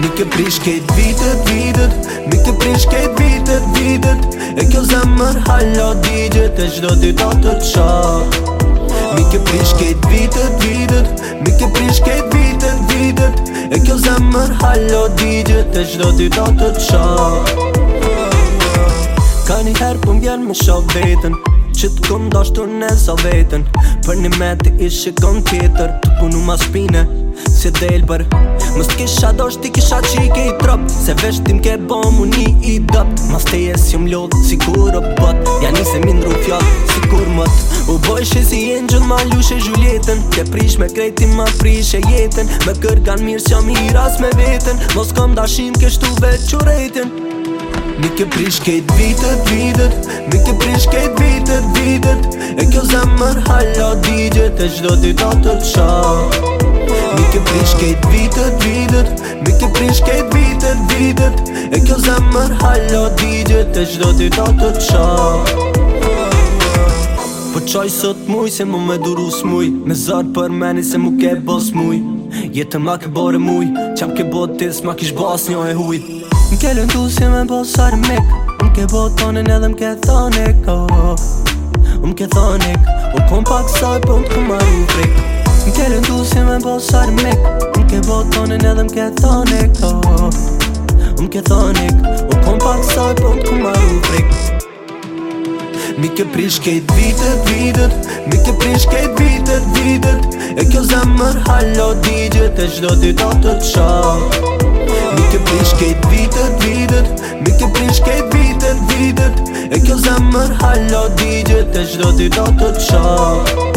Mi ke prish vitët, vitet, vitet Mi ke prish kejt vitet, vitet E kjo zemër hallo digjet E qdo ti do të qak Mi ke prish vitët, vitet, vitet Mi ke prish kejt vitet, vitet E kjo zemër hallo digjet E qdo ti do të qak Ka një herë pëm vjen me shok vetën Që të do dashtu në zo vetën Për një me i shikon tjetër Të punu ma spine Si del për Mës t'kisha dosht t'i kisha qiki i trop Se vesht tim ke bo mu një i dop Mas t'i e jom m'lod, si kur o bot Ja një se minru fjall, si kur mët U boj shi si jenë gjith ma lushe zhuljetën Ke Te prish me krejti ma prish e jetën Me kërgan mirë si jam i me vetën Mos kom dashim ke tu veç u rejtën Mi ke prish kejt vitët, vitët Mi ke prish kejt vitët, vitët E kjo zemër halla digjet E qdo ditatë të qa prish kejt vitet, vitet Mi ke prish kejt vitet, vitet E kjo zemër hallo digjet E qdo ti ta të qa Po qaj sot muj se mu me duru s'muj Me zarë për meni se mu ke bës muj Jetë ma ke bore muj Qam ke bot tis ma kish bas njo e huj M'ke lëndu si me bës armik M'ke bot tonin edhe m'ke thonik oh, oh. M'ke thonik O kom pak saj po m'ke u frik sajtë mik Më ke botonin edhe m'ke ke thonik Më ke thonik U kom pak saj po të kumë u frik Mi ke prish kejt vitet, vitet Mi ke prish kejt vitet, vitet E kjo zemër hallo digjet E qdo ti do të të shok Mi ke prish kejt vitet, vitet Mi ke prish kejt vitet, vitet E kjo zemër hallo digjet E qdo ti do të të shok